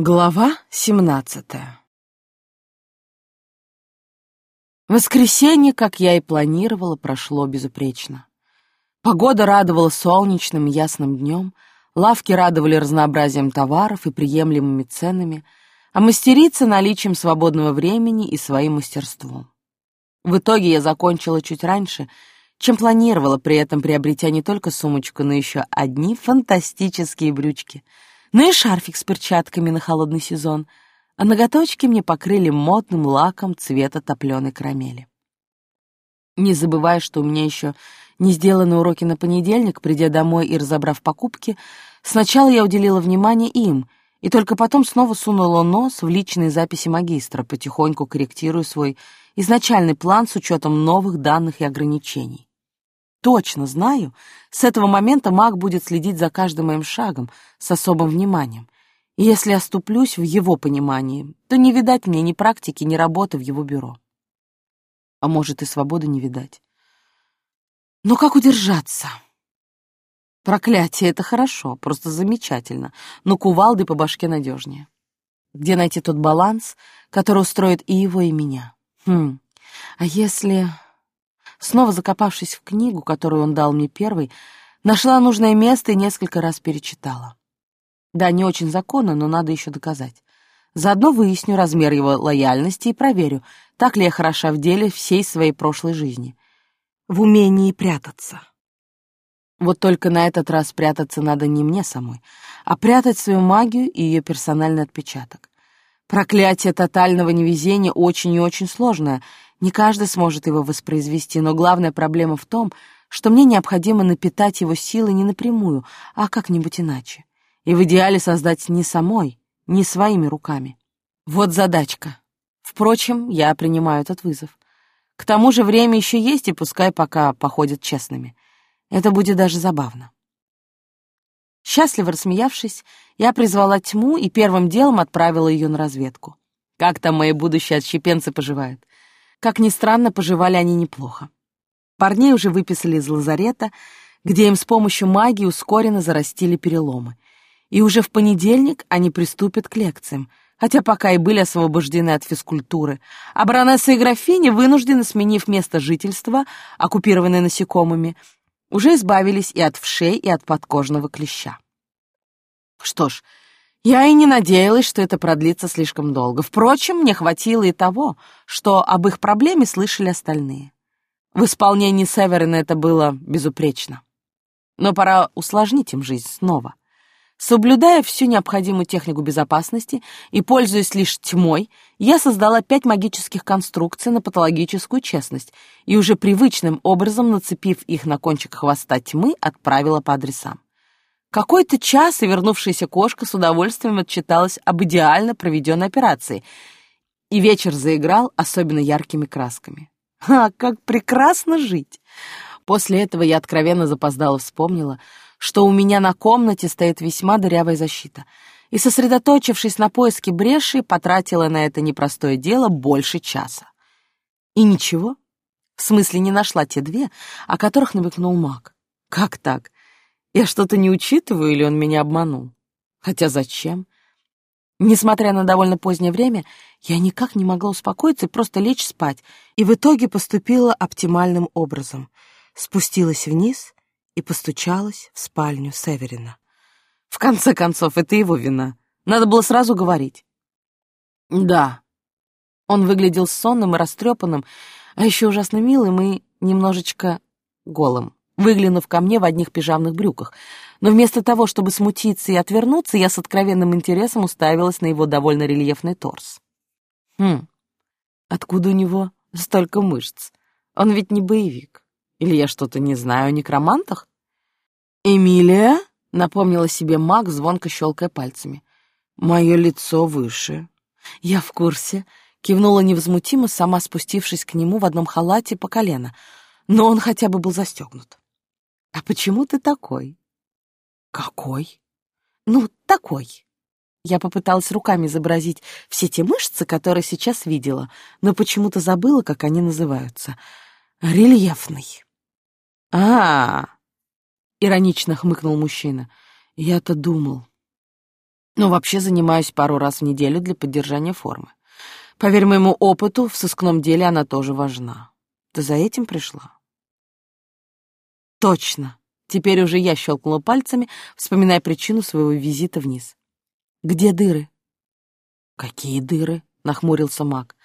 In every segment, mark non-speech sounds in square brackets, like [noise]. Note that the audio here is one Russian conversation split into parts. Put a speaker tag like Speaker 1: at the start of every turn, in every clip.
Speaker 1: Глава семнадцатая Воскресенье, как я и планировала, прошло безупречно. Погода радовала солнечным и ясным днем, лавки радовали разнообразием товаров и приемлемыми ценами, а мастерица — наличием свободного времени и своим мастерством. В итоге я закончила чуть раньше, чем планировала, при этом приобретя не только сумочку, но еще одни фантастические брючки, ну и шарфик с перчатками на холодный сезон — а ноготочки мне покрыли модным лаком цвета топленой карамели. Не забывая, что у меня еще не сделаны уроки на понедельник, придя домой и разобрав покупки, сначала я уделила внимание им, и только потом снова сунула нос в личные записи магистра, потихоньку корректируя свой изначальный план с учетом новых данных и ограничений. Точно знаю, с этого момента маг будет следить за каждым моим шагом с особым вниманием, и если оступлюсь в его понимании, то не видать мне ни практики, ни работы в его бюро. А может, и свободы не видать. Но как удержаться? Проклятие — это хорошо, просто замечательно, но кувалды по башке надежнее. Где найти тот баланс, который устроит и его, и меня? Хм, а если... Снова закопавшись в книгу, которую он дал мне первой, нашла нужное место и несколько раз перечитала. Да, не очень законно, но надо еще доказать. Заодно выясню размер его лояльности и проверю, так ли я хороша в деле всей своей прошлой жизни. В умении прятаться. Вот только на этот раз прятаться надо не мне самой, а прятать свою магию и ее персональный отпечаток. Проклятие тотального невезения очень и очень сложное. Не каждый сможет его воспроизвести, но главная проблема в том, что мне необходимо напитать его силой не напрямую, а как-нибудь иначе и в идеале создать не самой, не своими руками. Вот задачка. Впрочем, я принимаю этот вызов. К тому же время еще есть, и пускай пока походят честными. Это будет даже забавно. Счастливо рассмеявшись, я призвала тьму и первым делом отправила ее на разведку. Как там мои будущие отщепенцы поживают? Как ни странно, поживали они неплохо. Парней уже выписали из лазарета, где им с помощью магии ускоренно зарастили переломы и уже в понедельник они приступят к лекциям, хотя пока и были освобождены от физкультуры, а баронесса и графиня, вынуждены, сменив место жительства, оккупированные насекомыми, уже избавились и от вшей, и от подкожного клеща. Что ж, я и не надеялась, что это продлится слишком долго. Впрочем, мне хватило и того, что об их проблеме слышали остальные. В исполнении Северина это было безупречно. Но пора усложнить им жизнь снова. Соблюдая всю необходимую технику безопасности и пользуясь лишь тьмой, я создала пять магических конструкций на патологическую честность и уже привычным образом, нацепив их на кончик хвоста тьмы, отправила по адресам. Какой-то час и вернувшаяся кошка с удовольствием отчиталась об идеально проведенной операции, и вечер заиграл особенно яркими красками. [laughs] А, как прекрасно жить! После этого я откровенно запоздала вспомнила — что у меня на комнате стоит весьма дырявая защита, и, сосредоточившись на поиске бреши, потратила на это непростое дело больше часа. И ничего, в смысле не нашла те две, о которых намекнул маг. Как так? Я что-то не учитываю или он меня обманул? Хотя зачем? Несмотря на довольно позднее время, я никак не могла успокоиться и просто лечь спать, и в итоге поступила оптимальным образом. Спустилась вниз и постучалась в спальню Северина. В конце концов, это его вина. Надо было сразу говорить. Да. Он выглядел сонным и растрепанным, а еще ужасно милым и немножечко голым, выглянув ко мне в одних пижамных брюках. Но вместо того, чтобы смутиться и отвернуться, я с откровенным интересом уставилась на его довольно рельефный торс. Хм, откуда у него столько мышц? Он ведь не боевик. Или я что-то не знаю о некромантах? «Эмилия?» — напомнила себе маг, звонко щелкая пальцами. «Мое лицо выше». «Я в курсе», — кивнула невозмутимо, сама спустившись к нему в одном халате по колено. Но он хотя бы был застегнут. «А почему ты такой?» «Какой?» «Ну, такой». Я попыталась руками изобразить все те мышцы, которые сейчас видела, но почему-то забыла, как они называются. «Рельефный». «А-а-а!» — иронично хмыкнул мужчина. «Я-то думал». Но вообще занимаюсь пару раз в неделю для поддержания формы. Поверь моему опыту, в сыскном деле она тоже важна. Ты за этим пришла? Точно. Теперь уже я щелкнула пальцами, вспоминая причину своего визита вниз. Где дыры? Какие дыры? Нахмурился маг.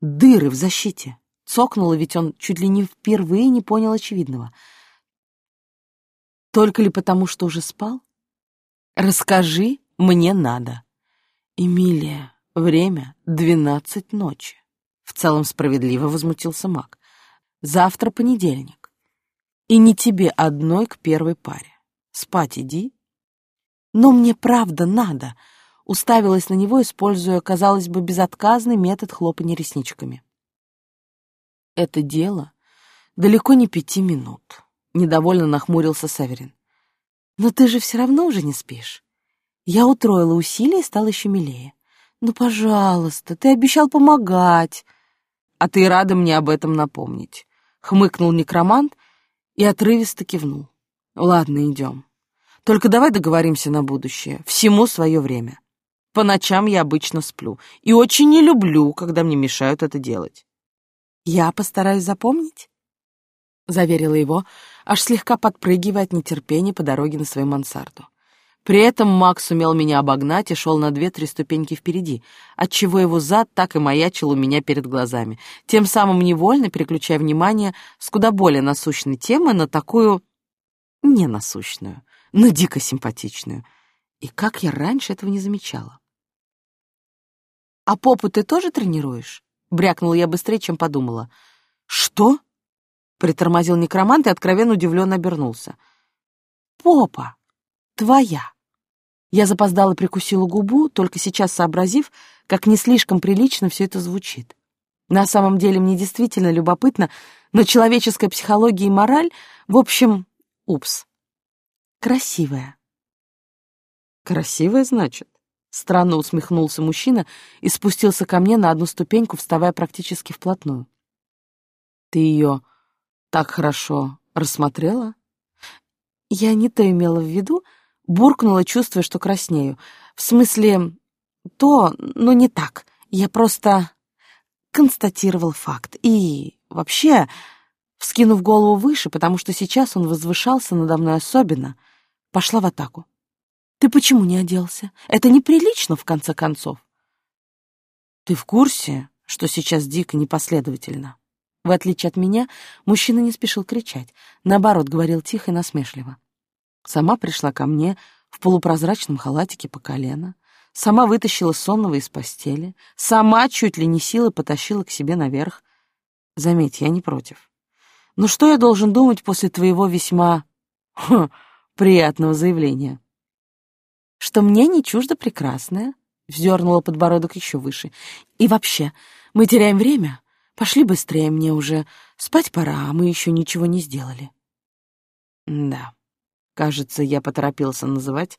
Speaker 1: Дыры в защите. Цокнуло, ведь он чуть ли не впервые не понял очевидного. Только ли потому, что уже спал? Расскажи, мне надо. Эмилия, время двенадцать ночи. В целом справедливо возмутился маг. Завтра понедельник. И не тебе одной к первой паре. Спать иди. Но мне правда надо. Уставилась на него, используя, казалось бы, безотказный метод хлопания ресничками. Это дело далеко не пяти минут. Недовольно нахмурился Саверин. Но ты же все равно уже не спишь. Я утроила усилия и стала еще милее. Ну, пожалуйста, ты обещал помогать. А ты рада мне об этом напомнить. Хмыкнул некромант и отрывисто кивнул. Ладно, идем. Только давай договоримся на будущее. Всему свое время. По ночам я обычно сплю. И очень не люблю, когда мне мешают это делать. Я постараюсь запомнить, — заверила его, аж слегка подпрыгивая от нетерпения по дороге на свою мансарду. При этом Макс сумел меня обогнать и шел на две-три ступеньки впереди, отчего его зад так и маячил у меня перед глазами, тем самым невольно переключая внимание с куда более насущной темы на такую ненасущную, но дико симпатичную. И как я раньше этого не замечала. «А попу ты тоже тренируешь?» — брякнула я быстрее, чем подумала. «Что?» — притормозил некромант и откровенно удивленно обернулся. «Попа! Твоя!» Я запоздала прикусила губу, только сейчас сообразив, как не слишком прилично все это звучит. На самом деле мне действительно любопытно, но человеческая психология и мораль, в общем, упс. Красивая. Красивая, значит? Странно усмехнулся мужчина и спустился ко мне на одну ступеньку, вставая практически вплотную. Ты ее так хорошо рассмотрела? Я не то имела в виду, буркнула, чувствуя, что краснею. В смысле, то, но не так. Я просто констатировал факт. И вообще, вскинув голову выше, потому что сейчас он возвышался надо мной особенно, пошла в атаку. Ты почему не оделся? Это неприлично, в конце концов. Ты в курсе, что сейчас дико непоследовательно? В отличие от меня, мужчина не спешил кричать, наоборот, говорил тихо и насмешливо. Сама пришла ко мне в полупрозрачном халатике по колено, сама вытащила сонного из постели, сама чуть ли не силой потащила к себе наверх. Заметь, я не против. Но что я должен думать после твоего весьма ха, приятного заявления? Что мне не чуждо прекрасное, вздернула подбородок еще выше. И вообще, мы теряем время. Пошли быстрее, мне уже спать пора, а мы еще ничего не сделали. Да. Кажется, я поторопился называть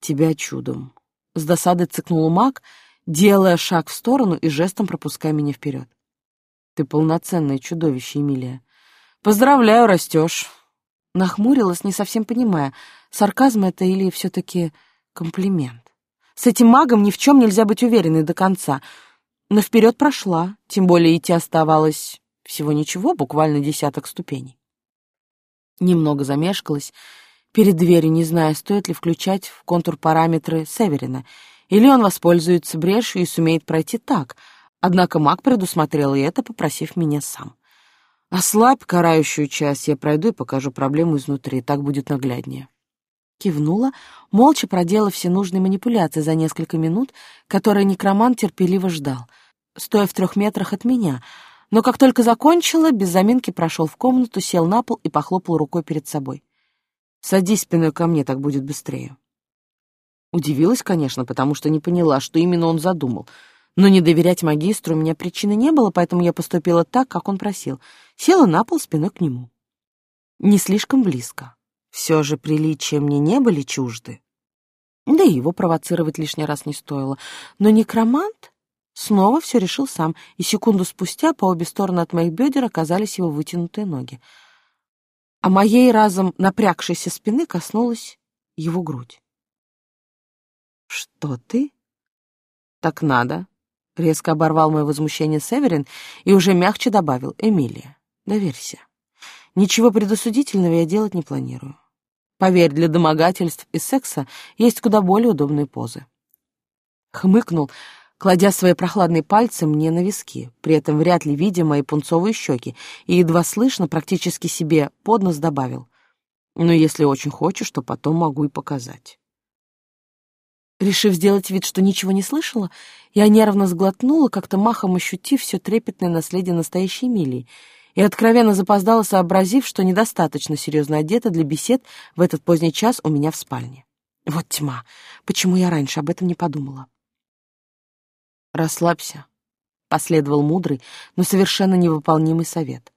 Speaker 1: тебя чудом. С досадой цыкнул маг, делая шаг в сторону и жестом пропуская меня вперед. Ты полноценное чудовище, Эмилия. Поздравляю, растешь. Нахмурилась, не совсем понимая, сарказм это или все-таки комплимент. С этим магом ни в чем нельзя быть уверенной до конца, но вперед прошла, тем более идти оставалось всего ничего, буквально десяток ступеней. Немного замешкалась, перед дверью, не зная, стоит ли включать в контур параметры Северина, или он воспользуется брешью и сумеет пройти так, однако маг предусмотрел и это, попросив меня сам. «Ослабь карающую часть, я пройду и покажу проблему изнутри, так будет нагляднее». Кивнула, молча проделав все нужные манипуляции за несколько минут, которые некромант терпеливо ждал, стоя в трех метрах от меня, но как только закончила, без заминки прошел в комнату, сел на пол и похлопал рукой перед собой. Садись спиной ко мне, так будет быстрее. Удивилась, конечно, потому что не поняла, что именно он задумал. Но не доверять магистру у меня причины не было, поэтому я поступила так, как он просил. Села на пол спиной к нему. Не слишком близко. Все же приличия мне не были чужды. Да и его провоцировать лишний раз не стоило. Но некромант снова все решил сам, и секунду спустя по обе стороны от моих бедер оказались его вытянутые ноги а моей разом напрягшейся спины коснулась его грудь. Что ты? Так надо. Резко оборвал мое возмущение Северин и уже мягче добавил. Эмилия, доверься. Ничего предосудительного я делать не планирую. Поверь, для домогательств и секса есть куда более удобные позы. Хмыкнул, кладя свои прохладные пальцы мне на виски, при этом вряд ли видя мои пунцовые щеки, и едва слышно, практически себе под нос добавил. Но если очень хочешь, то потом могу и показать. Решив сделать вид, что ничего не слышала, я нервно сглотнула, как-то махом ощутив все трепетное наследие настоящей Эмилии, и откровенно запоздала, сообразив, что недостаточно серьезно одета для бесед в этот поздний час у меня в спальне. Вот тьма. Почему я раньше об этом не подумала? «Расслабься», — последовал мудрый, но совершенно невыполнимый совет.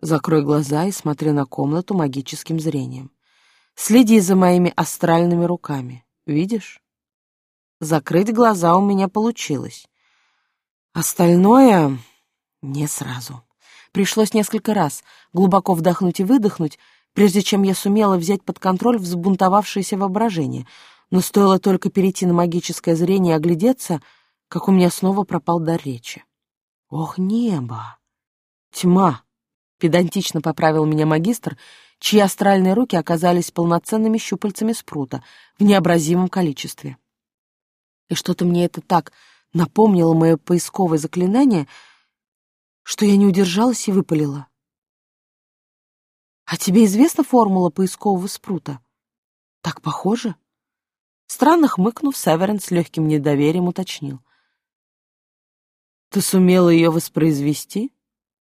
Speaker 1: «Закрой глаза и смотри на комнату магическим зрением. Следи за моими астральными руками. Видишь?» Закрыть глаза у меня получилось. Остальное — не сразу. Пришлось несколько раз глубоко вдохнуть и выдохнуть, прежде чем я сумела взять под контроль взбунтовавшееся воображение. Но стоило только перейти на магическое зрение и оглядеться, как у меня снова пропал дар речи. «Ох, небо! Тьма!» — педантично поправил меня магистр, чьи астральные руки оказались полноценными щупальцами спрута в необразимом количестве. И что-то мне это так напомнило мое поисковое заклинание, что я не удержалась и выпалила. «А тебе известна формула поискового спрута?» «Так похоже?» Странно хмыкнув, Северен с легким недоверием уточнил. «Ты сумела ее воспроизвести?»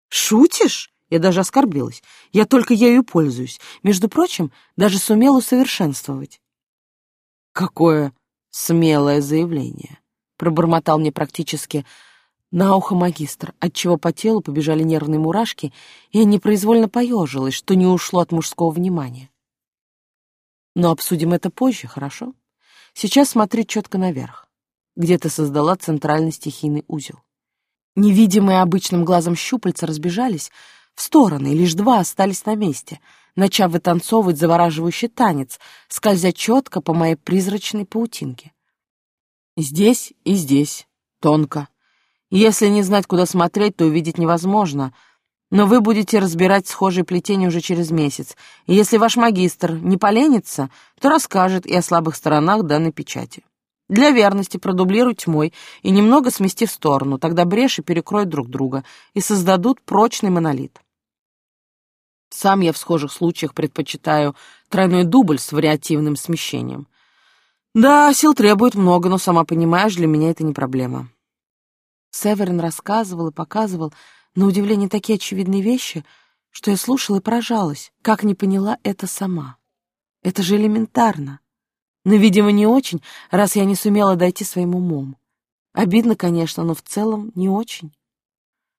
Speaker 1: «Шутишь?» Я даже оскорбилась. Я только ею пользуюсь. Между прочим, даже сумела усовершенствовать. «Какое Смелое заявление. Пробормотал мне практически на ухо магистр, отчего по телу побежали нервные мурашки, и я непроизвольно поежилась, что не ушло от мужского внимания. Но обсудим это позже, хорошо? Сейчас смотри четко наверх, где ты создала центральный стихийный узел. Невидимые обычным глазом щупальца разбежались в стороны, и лишь два остались на месте — начав вытанцовывать завораживающий танец, скользя четко по моей призрачной паутинке. Здесь и здесь, тонко. Если не знать, куда смотреть, то увидеть невозможно, но вы будете разбирать схожие плетения уже через месяц, и если ваш магистр не поленится, то расскажет и о слабых сторонах данной печати. Для верности продублируй тьмой и немного смести в сторону, тогда бреши перекроют друг друга и создадут прочный монолит. Сам я в схожих случаях предпочитаю тройной дубль с вариативным смещением. Да, сил требует много, но, сама понимаешь, для меня это не проблема. Северин рассказывал и показывал, на удивление, такие очевидные вещи, что я слушала и поражалась, как не поняла это сама. Это же элементарно. Но, видимо, не очень, раз я не сумела дойти своим умом. Обидно, конечно, но в целом не очень.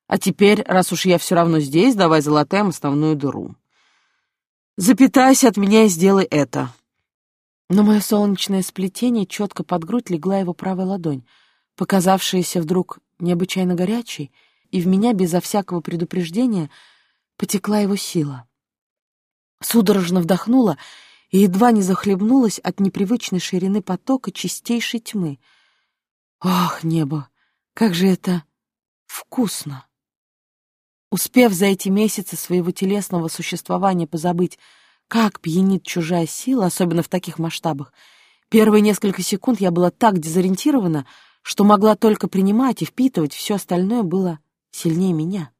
Speaker 1: А теперь, раз уж я все равно здесь, давай залатаем основную дыру. Запитайся от меня и сделай это. Но мое солнечное сплетение четко под грудь легла его правая ладонь, показавшаяся вдруг необычайно горячей, и в меня безо всякого предупреждения потекла его сила. Судорожно вдохнула и едва не захлебнулась от непривычной ширины потока чистейшей тьмы. Ох, небо, как же это вкусно! Успев за эти месяцы своего телесного существования позабыть, как пьянит чужая сила, особенно в таких масштабах, первые несколько секунд я была так дезориентирована, что могла только принимать и впитывать, все остальное было сильнее меня.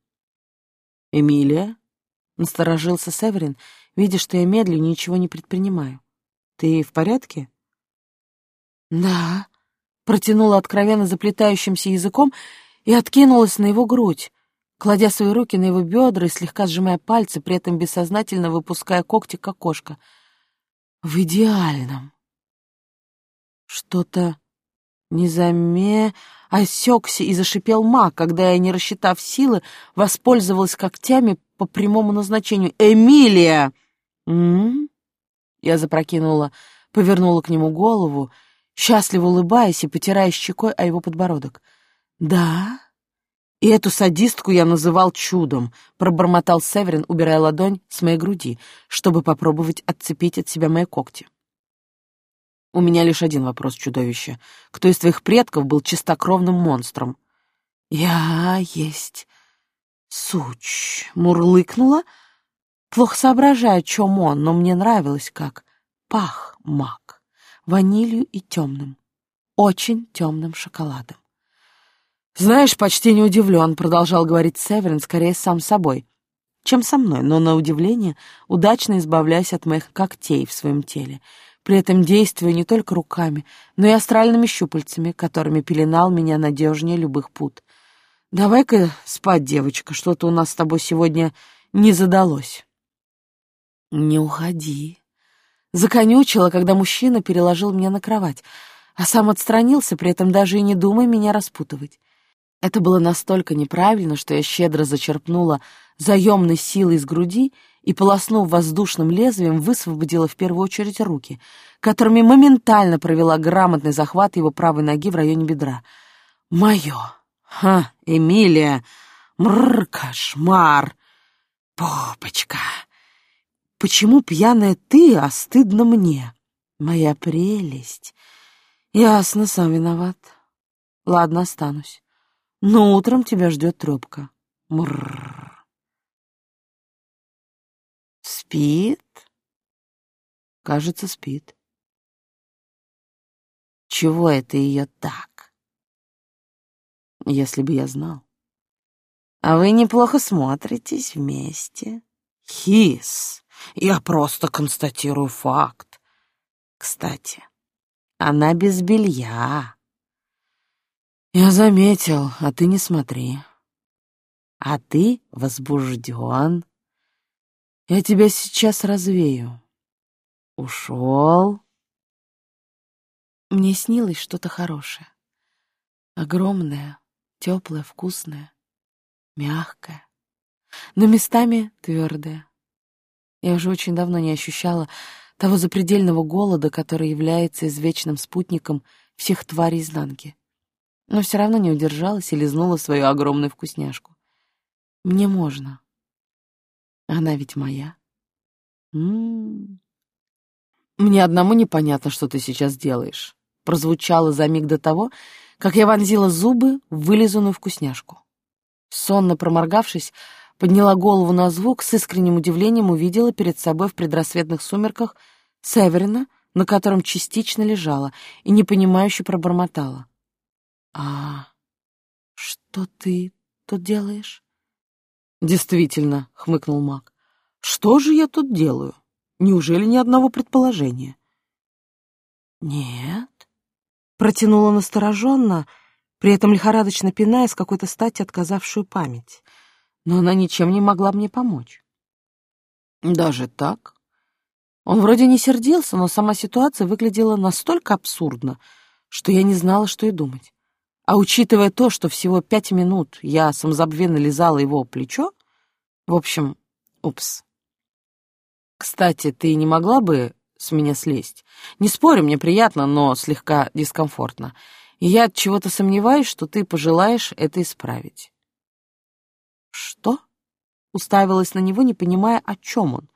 Speaker 1: «Эмилия?» — насторожился Северин, видя, что я медлю ничего не предпринимаю. «Ты в порядке?» «Да», — протянула откровенно заплетающимся языком и откинулась на его грудь, кладя свои руки на его бедра и слегка сжимая пальцы, при этом бессознательно выпуская когти, как кошка. В идеальном. Что-то незаме... Осекся и зашипел маг, когда я, не рассчитав силы, воспользовалась когтями по прямому назначению. «Эмилия!» «М-м-м?» Я запрокинула, повернула к нему голову, счастливо улыбаясь и потирая щекой о его подбородок. «Да?» «И эту садистку я называл чудом», — пробормотал Северин, убирая ладонь с моей груди, чтобы попробовать отцепить от себя мои когти. У меня лишь один вопрос, чудовище. Кто из твоих предков был чистокровным монстром? Я есть суч. Мурлыкнула, плохо соображая, о чем он, но мне нравилось, как пах мак ванилью и темным, очень темным шоколадом. «Знаешь, почти не удивлен», — продолжал говорить Северин, скорее сам собой, чем со мной, но, на удивление, удачно избавляясь от моих когтей в своем теле, при этом действуя не только руками, но и астральными щупальцами, которыми пеленал меня надежнее любых пут. «Давай-ка спать, девочка, что-то у нас с тобой сегодня не задалось». «Не уходи», Законючила, когда мужчина переложил меня на кровать, а сам отстранился, при этом даже и не думая меня распутывать. Это было настолько неправильно, что я щедро зачерпнула заемной силой из груди и, полоснув воздушным лезвием, высвободила в первую очередь руки, которыми моментально провела грамотный захват его правой ноги в районе бедра. «Мое! Ха, Эмилия! Мрр, кошмар! Попочка!» Почему пьяная ты, а стыдно мне? Моя прелесть. Ясно, сам виноват. Ладно, останусь. Но утром тебя ждет трёпка. Мрррр. Спит? Кажется, спит. Чего это ее так? Если бы я знал. А вы неплохо смотритесь вместе. Хис. Я просто констатирую факт. Кстати, она без белья. Я заметил, а ты не смотри. А ты возбужден. Я тебя сейчас развею. Ушел. Мне снилось что-то хорошее. Огромное, теплое, вкусное, мягкое, но местами твердое. Я уже очень давно не ощущала того запредельного голода, который является извечным спутником всех тварей изнанки. Но все равно не удержалась и лизнула свою огромную вкусняшку. Мне можно. Она ведь моя. М -м -м. Мне одному непонятно, что ты сейчас делаешь. Прозвучало за миг до того, как я вонзила зубы в вылизанную вкусняшку. Сонно проморгавшись, подняла голову на звук, с искренним удивлением увидела перед собой в предрассветных сумерках Северина, на котором частично лежала, и непонимающе пробормотала. «А что ты тут делаешь?» «Действительно», — хмыкнул маг. «Что же я тут делаю? Неужели ни одного предположения?» «Нет», — протянула настороженно, при этом лихорадочно пиная с какой-то стати отказавшую память — но она ничем не могла мне помочь. Даже так? Он вроде не сердился, но сама ситуация выглядела настолько абсурдно, что я не знала, что и думать. А учитывая то, что всего пять минут я самозабвенно лизала его плечо, в общем, упс. Кстати, ты не могла бы с меня слезть? Не спорю, мне приятно, но слегка дискомфортно. И я от чего-то сомневаюсь, что ты пожелаешь это исправить. «Что?» — уставилась на него, не понимая, о чем он.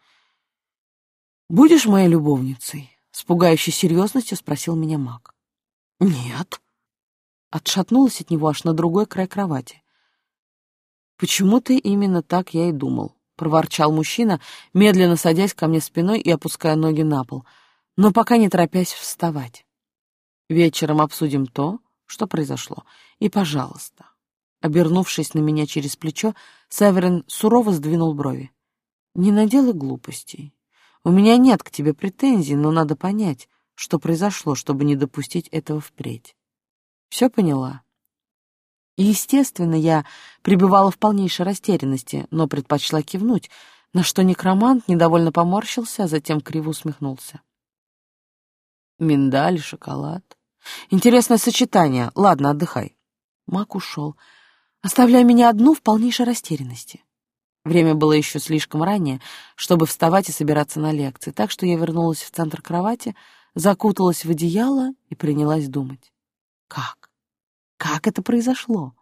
Speaker 1: «Будешь моей любовницей?» — с пугающей серьезностью спросил меня маг. «Нет». Отшатнулась от него аж на другой край кровати. «Почему-то именно так я и думал», — проворчал мужчина, медленно садясь ко мне спиной и опуская ноги на пол, но пока не торопясь вставать. «Вечером обсудим то, что произошло, и, пожалуйста, Обернувшись на меня через плечо, Северин сурово сдвинул брови. «Не наделай глупостей. У меня нет к тебе претензий, но надо понять, что произошло, чтобы не допустить этого впредь. Все поняла?» естественно, я пребывала в полнейшей растерянности, но предпочла кивнуть, на что некромант недовольно поморщился, а затем криво усмехнулся. Миндаль, шоколад. Интересное сочетание. Ладно, отдыхай. Мак ушел, оставляя меня одну в полнейшей растерянности. Время было еще слишком раннее, чтобы вставать и собираться на лекции, так что я вернулась в центр кровати, закуталась в одеяло и принялась думать. Как? Как это произошло?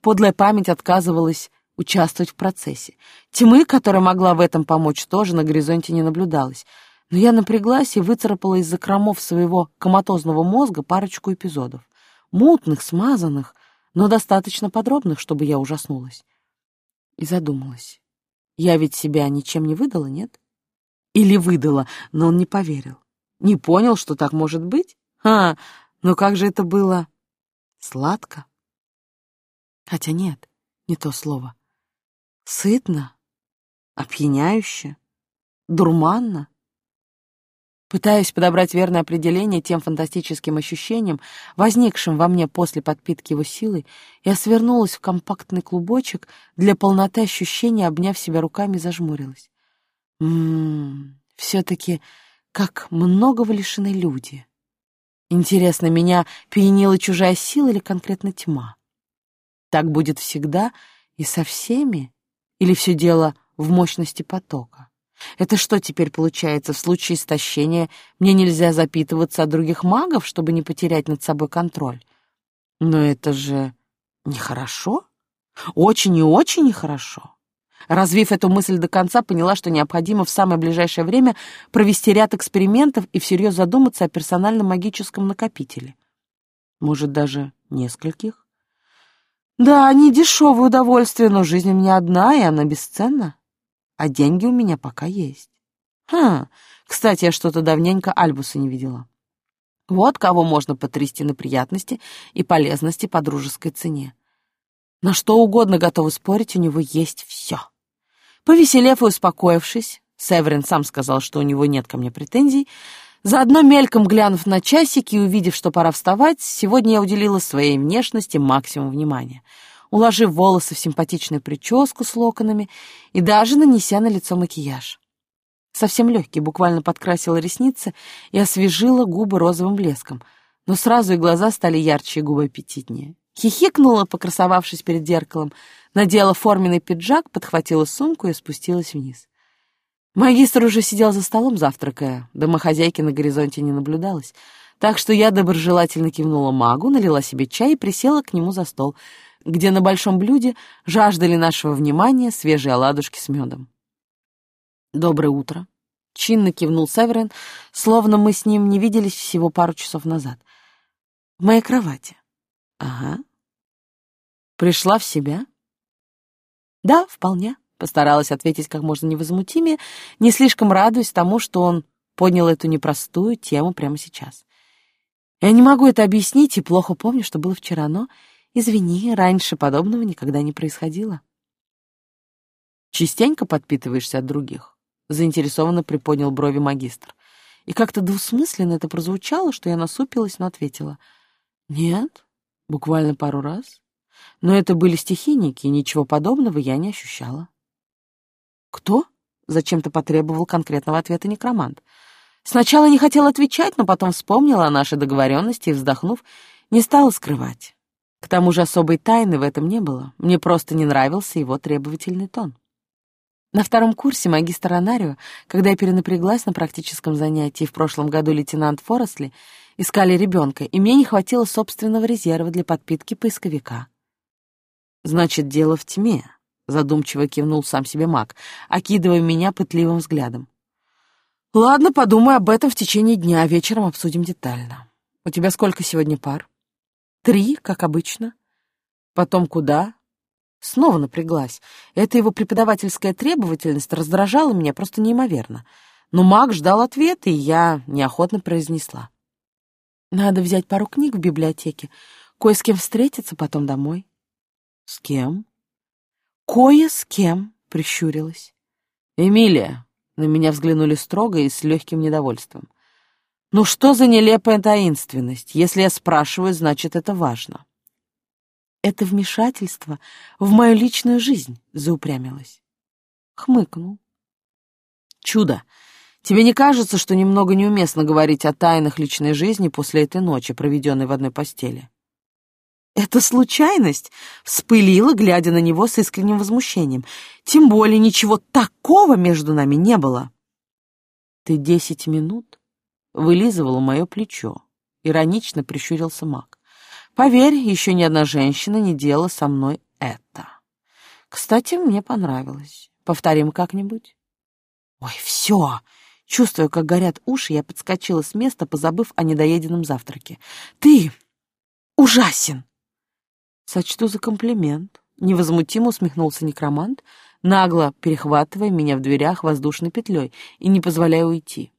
Speaker 1: Подлая память отказывалась участвовать в процессе. Тьмы, которая могла в этом помочь, тоже на горизонте не наблюдалось. Но я напряглась и выцарапала из закромов своего коматозного мозга парочку эпизодов. Мутных, смазанных, но достаточно подробных, чтобы я ужаснулась. И задумалась. Я ведь себя ничем не выдала, нет? Или выдала, но он не поверил. Не понял, что так может быть? А, но как же это было? Сладко? Хотя нет, не то слово. Сытно? Опьяняюще? Дурманно? Пытаясь подобрать верное определение тем фантастическим ощущениям, возникшим во мне после подпитки его силой, я свернулась в компактный клубочек, для полноты ощущения, обняв себя руками, зажмурилась. Ммм, все-таки как многого лишены люди. Интересно, меня пьянила чужая сила или конкретно тьма? Так будет всегда и со всеми? Или все дело в мощности потока? Это что теперь получается, в случае истощения мне нельзя запитываться от других магов, чтобы не потерять над собой контроль? Но это же нехорошо. Очень и очень нехорошо. Развив эту мысль до конца, поняла, что необходимо в самое ближайшее время провести ряд экспериментов и всерьез задуматься о персональном магическом накопителе. Может, даже нескольких? Да, не дешевое удовольствие, но жизнь у меня одна, и она бесценна. А деньги у меня пока есть. Хм, кстати, я что-то давненько Альбуса не видела. Вот кого можно потрясти на приятности и полезности по дружеской цене. На что угодно готовы спорить, у него есть все. Повеселев и успокоившись, Северин сам сказал, что у него нет ко мне претензий, заодно мельком глянув на часики и увидев, что пора вставать, сегодня я уделила своей внешности максимум внимания, уложив волосы в симпатичную прическу с локонами и даже нанеся на лицо макияж. Совсем легкий, буквально подкрасила ресницы и освежила губы розовым блеском, но сразу и глаза стали ярче и губы аппетитнее. Хихикнула, покрасовавшись перед зеркалом, надела форменный пиджак, подхватила сумку и спустилась вниз. Магистр уже сидел за столом, завтракая. Домохозяйки на горизонте не наблюдалось. Так что я доброжелательно кивнула магу, налила себе чай и присела к нему за стол, где на большом блюде жаждали нашего внимания свежие оладушки с медом. «Доброе утро», — чинно кивнул Северин, словно мы с ним не виделись всего пару часов назад. «В моей кровати». «Ага», Пришла в себя? Да, вполне. Постаралась ответить как можно невозмутимее, не слишком радуясь тому, что он поднял эту непростую тему прямо сейчас. Я не могу это объяснить и плохо помню, что было вчера, но, извини, раньше подобного никогда не происходило. Частенько подпитываешься от других? Заинтересованно приподнял брови магистр. И как-то двусмысленно это прозвучало, что я насупилась, но ответила. Нет, буквально пару раз. Но это были стихийники, и ничего подобного я не ощущала. «Кто?» — зачем-то потребовал конкретного ответа некромант. Сначала не хотел отвечать, но потом вспомнила о нашей договоренности и, вздохнув, не стала скрывать. К тому же особой тайны в этом не было. Мне просто не нравился его требовательный тон. На втором курсе магистра Анарио, когда я перенапряглась на практическом занятии в прошлом году лейтенант Форесли, искали ребенка, и мне не хватило собственного резерва для подпитки поисковика. «Значит, дело в тьме», — задумчиво кивнул сам себе маг, окидывая меня пытливым взглядом. «Ладно, подумай об этом в течение дня, вечером обсудим детально. У тебя сколько сегодня пар?» «Три, как обычно». «Потом куда?» Снова напряглась. Эта его преподавательская требовательность раздражала меня просто неимоверно. Но маг ждал ответа, и я неохотно произнесла. «Надо взять пару книг в библиотеке, кое с кем встретиться, потом домой». «С кем?» «Кое с кем», — прищурилась. «Эмилия», — на меня взглянули строго и с легким недовольством. «Ну что за нелепая таинственность? Если я спрашиваю, значит, это важно». «Это вмешательство в мою личную жизнь», — заупрямилась. Хмыкнул. «Чудо! Тебе не кажется, что немного неуместно говорить о тайнах личной жизни после этой ночи, проведенной в одной постели?» «Это случайность?» — вспылила, глядя на него с искренним возмущением. «Тем более ничего такого между нами не было». «Ты десять минут вылизывала мое плечо», — иронично прищурился маг. «Поверь, еще ни одна женщина не делала со мной это. Кстати, мне понравилось. Повторим как-нибудь?» «Ой, все!» Чувствуя, как горят уши, я подскочила с места, позабыв о недоеденном завтраке. «Ты ужасен!» «Сочту за комплимент», — невозмутимо усмехнулся некромант, нагло перехватывая меня в дверях воздушной петлей и не позволяя уйти.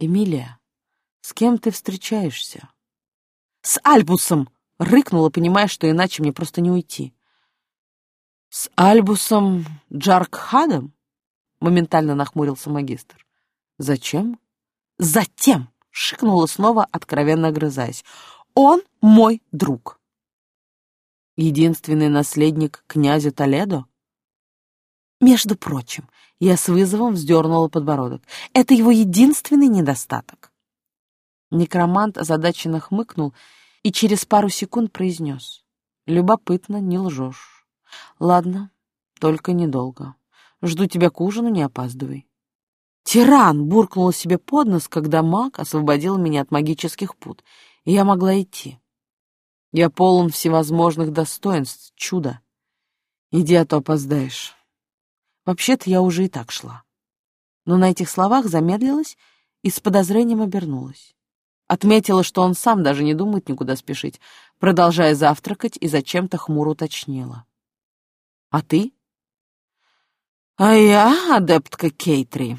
Speaker 1: «Эмилия, с кем ты встречаешься?» «С Альбусом!» — рыкнула, понимая, что иначе мне просто не уйти. «С Альбусом Джаркхадом?» — моментально нахмурился магистр. «Зачем?» «Затем!» — шикнула снова, откровенно огрызаясь. «Он мой друг!» «Единственный наследник князя Толедо?» «Между прочим, я с вызовом вздернула подбородок. Это его единственный недостаток». Некромант озадаченно хмыкнул и через пару секунд произнес. «Любопытно, не лжешь. Ладно, только недолго. Жду тебя к ужину, не опаздывай». «Тиран!» — буркнула себе под нос, когда маг освободил меня от магических пут, и я могла идти. Я полон всевозможных достоинств, чудо. Иди, а то опоздаешь. Вообще-то я уже и так шла. Но на этих словах замедлилась и с подозрением обернулась. Отметила, что он сам даже не думает никуда спешить, продолжая завтракать и зачем-то хмуро уточнила. «А ты?» «А я адептка Кейтри»,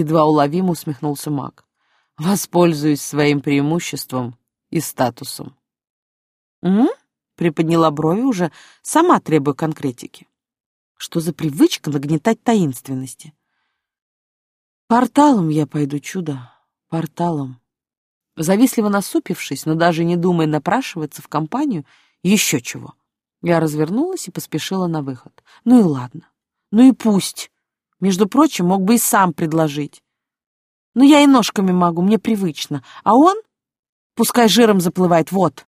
Speaker 1: едва уловимо усмехнулся маг. Воспользуюсь своим преимуществом и статусом. «М?» — приподняла брови уже, сама требуя конкретики. Что за привычка нагнетать таинственности? Порталом я пойду, чудо, порталом. Завистливо насупившись, но даже не думая напрашиваться в компанию, еще чего. Я развернулась и поспешила на выход. Ну и ладно. Ну и пусть. Между прочим, мог бы и сам предложить. Но я и ножками могу, мне привычно. А он? Пускай жиром заплывает, вот.